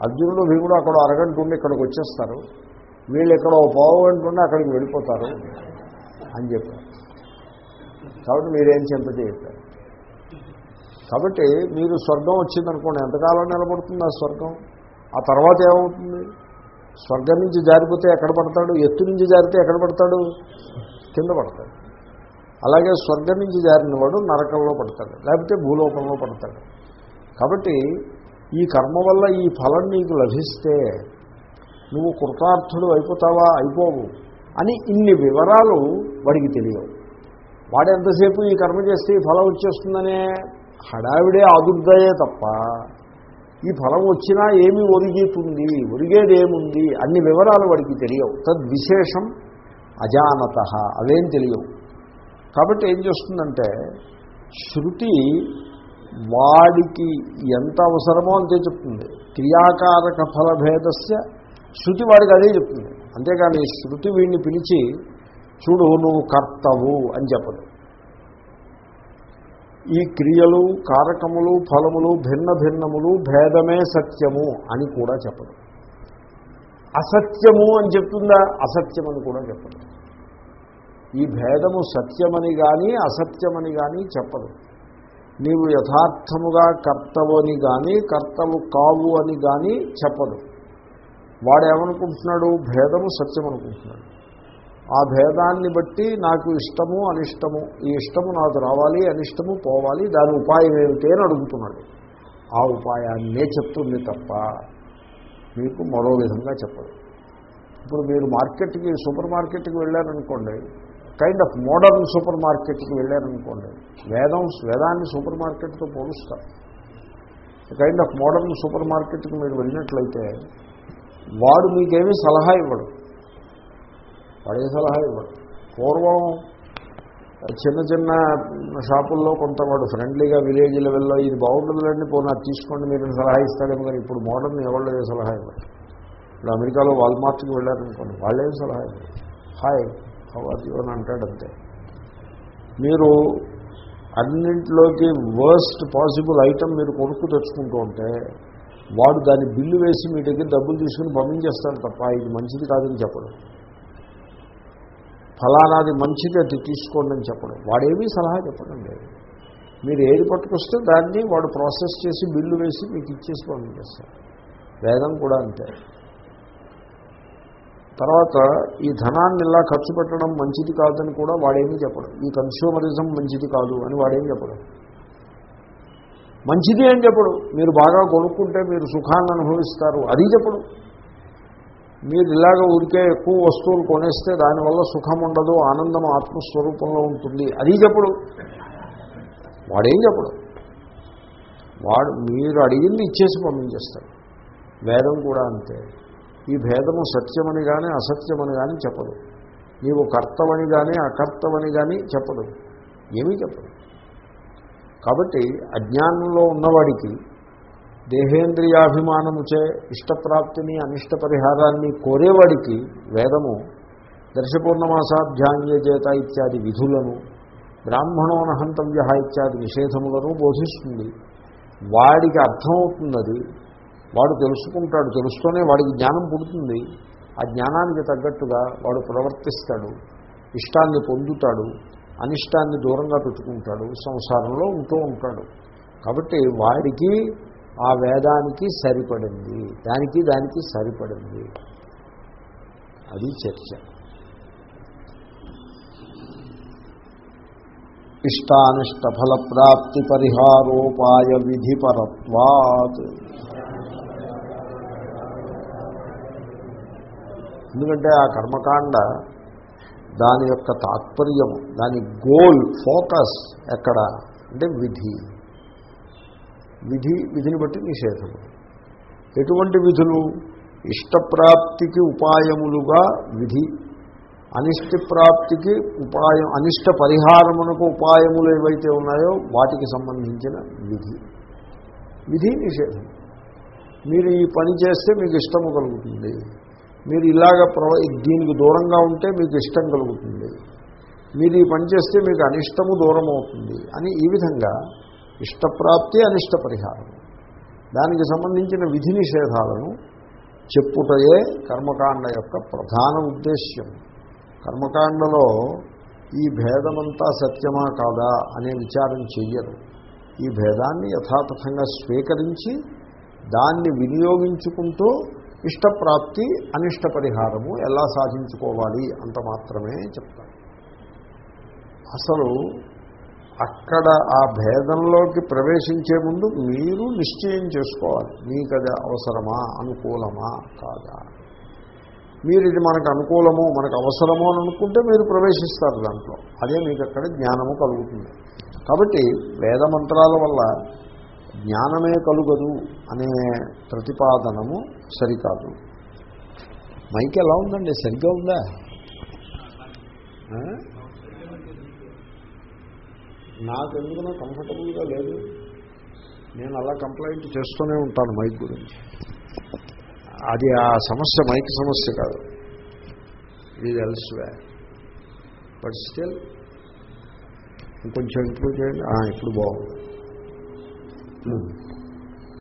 అర్జునుడు భీముడు అక్కడ అరగంట ఉండి ఇక్కడికి వచ్చేస్తారు. వీళ్ళు ఇక్కడ ఓ పావు అంటుండే అక్కడికి వెళ్ళిపోతారు అని చెప్పారు. కాబట్టి మీరేం చింత చెప్పారు కాబట్టి మీరు స్వర్గం వచ్చిందనుకోండి ఎంతకాలం నిలబడుతుంది ఆ స్వర్గం? ఆ తర్వాత ఏమవుతుంది? స్వర్గం నుంచి జారిపోతే ఎక్కడ పడతాడు? ఎత్తు నుంచి జారితే ఎక్కడ పడతాడు? కింద పడతాడు. అలాగే స్వర్గం నుంచి జారిన వాడు నరకంలో పడతాడు లేకపోతే భూలోకంలో పడతాడు. కాబట్టి ఈ కర్మ వల్ల ఈ ఫలం నీకు లభిస్తే నువ్వు కృతార్థుడు అయిపోతావా? అయిపోవు అని ఇన్ని వివరాలు వాడికి తెలియవు. వాడు ఎంతసేపు ఈ కర్మ చేస్తే ఈ ఫలం వచ్చేస్తుందనే హడావిడే ఆదుర్దయే తప్ప ఈ ఫలం వచ్చినా ఏమి ఒరిగితుంది ఒరిగేదేముంది అన్ని వివరాలు వాడికి తెలియవు. తద్విశేషం అజానత అవేం తెలియవు. కాబట్టి ఏం చేస్తుందంటే శృతి వాడికి ఎంత అవసరమో అంతే చెప్తుంది. క్రియాకారక ఫలభేదస్య శృతి వాడికి అదే చెప్తుంది. అంతేగాని శృతి వీడిని పిలిచి చూడు నువ్వు కర్తవు అని చెప్పదు. ఈ క్రియలు కారకములు ఫలములు భిన్న భిన్నములు భేదమే సత్యము అని కూడా చెప్పదు. అసత్యము అని చెప్తుందా? అసత్యమని కూడా చెప్పదు. ఈ భేదము సత్యమని కానీ అసత్యమని కానీ చెప్పదు. నీవు యథార్థముగా కర్తవని కానీ కర్తవు కావు అని కానీ చెప్పదు. వాడేమనుకుంటున్నాడు? భేదము సత్యం అనుకుంటున్నాడు ఆ భేదాన్ని బట్టి నాకు ఇష్టము అనిష్టము ఈ ఇష్టము నాకు రావాలి అనిష్టము పోవాలి దాని ఉపాయం ఏమిటి అని అడుగుతున్నాడు. ఆ ఉపాయాన్నే చెప్తుంది తప్ప మీకు మరో విధంగా చెప్పదు. ఇప్పుడు మీరు మార్కెట్కి సూపర్ మార్కెట్కి వెళ్ళారనుకోండి కైండ్ ఆఫ్ మోడర్న్ సూపర్ మార్కెట్కి వెళ్ళారనుకోండి వేదం వేదాన్ని సూపర్ మార్కెట్తో పోలుస్తారు. కైండ్ ఆఫ్ మోడర్న్ సూపర్ మార్కెట్కి మీరు వెళ్ళినట్లయితే వాడు మీకేమీ సలహా ఇవ్వడు. వాడే సలహా ఇవ్వడు. పూర్వం చిన్న చిన్న షాపుల్లో కొంత వాడు ఫ్రెండ్లీగా విలేజ్ లెవెల్లో ఇది బాగుంటుందండి పోనీ అది తీసుకోండి మీరు సలహా ఇస్తాడేమో కానీ ఇప్పుడు మోడర్న్ ఎవరు సలహా ఇవ్వరు. ఇప్పుడు అమెరికాలో వాల్మార్ట్కి వెళ్ళారనుకోండి వాళ్ళేం సలహా ఇవ్వరు. హాయ్ హవాది అని అంటాడు అంతే మీరు అన్నింటిలోకి వర్స్ట్ పాసిబుల్ ఐటమ్ మీరు కొనుక్కు తెచ్చుకుంటూ ఉంటే వాడు దాన్ని బిల్లు వేసి మీ దగ్గర డబ్బులు తీసుకుని పంపించేస్తాడు తప్ప ఇది మంచిది కాదని చెప్పడం. ఫలానాది మంచిది అది తీసుకోండి అని చెప్పడం. వాడేమీ సలహా చెప్పడం లేదు. మీరు ఏది పట్టుకొస్తే దాన్ని వాడు ప్రాసెస్ చేసి బిల్లు వేసి మీకు ఇచ్చేసి పంపించేస్తారు వేదం కూడా అంతే. తర్వాత ఈ ధనాన్ని ఇలా ఖర్చు పెట్టడం మంచిది కాదని కూడా వాడేమీ చెప్పడం ఈ కన్స్యూమరిజం మంచిది కాదు అని వాడేం చెప్పడం మంచిది అని చెప్పడు? మీరు బాగా కొనుక్కుంటే మీరు సుఖాన్ని అనుభవిస్తారు. అది చెప్పడు. మీరు ఇలాగ ఊరికే ఎక్కువ వస్తువులు కొనేస్తే దానివల్ల సుఖం ఉండదు ఆనందం ఆత్మస్వరూపంలో ఉంటుంది. అది చెప్పడు. వాడేం చెప్పడు. వాడు మీరు అడిగింది ఇచ్చేసి పంపించేస్తారు. వేదం కూడా అంతే. ఈ భేదము సత్యమని కానీ అసత్యమని కానీ చెప్పదు. నీవు కర్తవని కానీ అకర్తవని కానీ చెప్పదు. ఏమీ చెప్పదు. కాబట్టి అజ్ఞానంలో ఉన్నవాడికి దేహేంద్రియాభిమానముచే ఇష్టప్రాప్తిని అనిష్ట పరిహారాన్ని కోరేవాడికి వేదము దర్శపూర్ణమాసాధ్యాన్యజేత ఇత్యాది విధులను బ్రాహ్మణోనహంతవ్య ఇత్యాది నిషేధములను బోధిస్తుంది. వాడికి అర్థమవుతున్నది వాడు తెలుసుకుంటాడు తెలుస్తూనే వాడికి జ్ఞానం పుడుతుంది. ఆ జ్ఞానానికి తగ్గట్టుగా వాడు ప్రవర్తిస్తాడు ఇష్టాన్ని పొందుతాడు అనిష్టాన్ని దూరంగా పెట్టుకుంటాడు సంసారంలో ఉంటూ ఉంటాడు. కాబట్టి వాడికి ఆ వేదానికి సరిపడింది దానికి దానికి సరిపడింది. అది చర్చ. ఇష్టానిష్ట ఫల ప్రాప్తి పరిహారోపాయ విధిపరత్వాత్. ఎందుకంటే ఆ కర్మకాండ దాని యొక్క తాత్పర్యం దాని గోల్ ఫోకస్ ఎక్కడ? అంటే విధి. విధి విధిని బట్టి నిషేధము ఎటువంటి విధులు? ఇష్టప్రాప్తికి ఉపాయములుగా విధి. అనిష్ట ప్రాప్తికి ఉపాయం అనిష్ట పరిహారమునకు ఉపాయములు ఏవైతే ఉన్నాయో వాటికి సంబంధించిన విధి. విధి నిషేధం. మీరు ఈ పని చేస్తే మీకు ఇష్టము కలుగుతుంది. మీరు ఇలాగ ప్రవ దీనికి దూరంగా ఉంటే మీకు ఇష్టం కలుగుతుంది. మీరు ఈ పని చేస్తే మీకు అనిష్టము దూరం అవుతుంది అని ఈ విధంగా ఇష్టప్రాప్తి అనిష్ట పరిహారం. దానికి సంబంధించిన విధి నిషేధాలను చెప్పుటయే కర్మకాండ యొక్క ప్రధాన ఉద్దేశ్యం. కర్మకాండలో ఈ భేదమంతా సత్యమా కాదా అనే విచారం చెయ్యరు. ఈ భేదాన్ని యథాతథంగా స్వీకరించి దాన్ని వినియోగించుకుంటూ ఇష్టప్రాప్తి అనిష్ట పరిహారము ఎలా సాధించుకోవాలి అంత మాత్రమే చెప్తారు. అసలు అక్కడ ఆ భేదంలోకి ప్రవేశించే ముందు మీరు నిశ్చయం చేసుకోవాలి. మీకు అది అవసరమా అనుకూలమా కాదా? మీరు ఇది మనకు అనుకూలము మనకు అవసరము అని అనుకుంటే మీరు ప్రవేశిస్తారు దాంట్లో. అదే మీకు అక్కడ జ్ఞానము కలుగుతుంది. కాబట్టి వేద మంత్రాల వల్ల జ్ఞానమే కలుగదు అనే ప్రతిపాదనము సరికాదు. మైక్ ఎలా ఉందండి? సరిగ్గా ఉందా? నాకు ఎందుకనో కంఫర్టబుల్గా లేదు. నేను అలా కంప్లైంట్ చేస్తూనే ఉంటాను మైక్ గురించి. అది ఆ సమస్య మైక్ సమస్య కాదు. ఇది ఎల్స్వే బట్ స్టిల్ ఇంకొంచెం ఇంప్రూవ్ చేయండి. ఇప్పుడు బాగుంది. ఇట్లుంది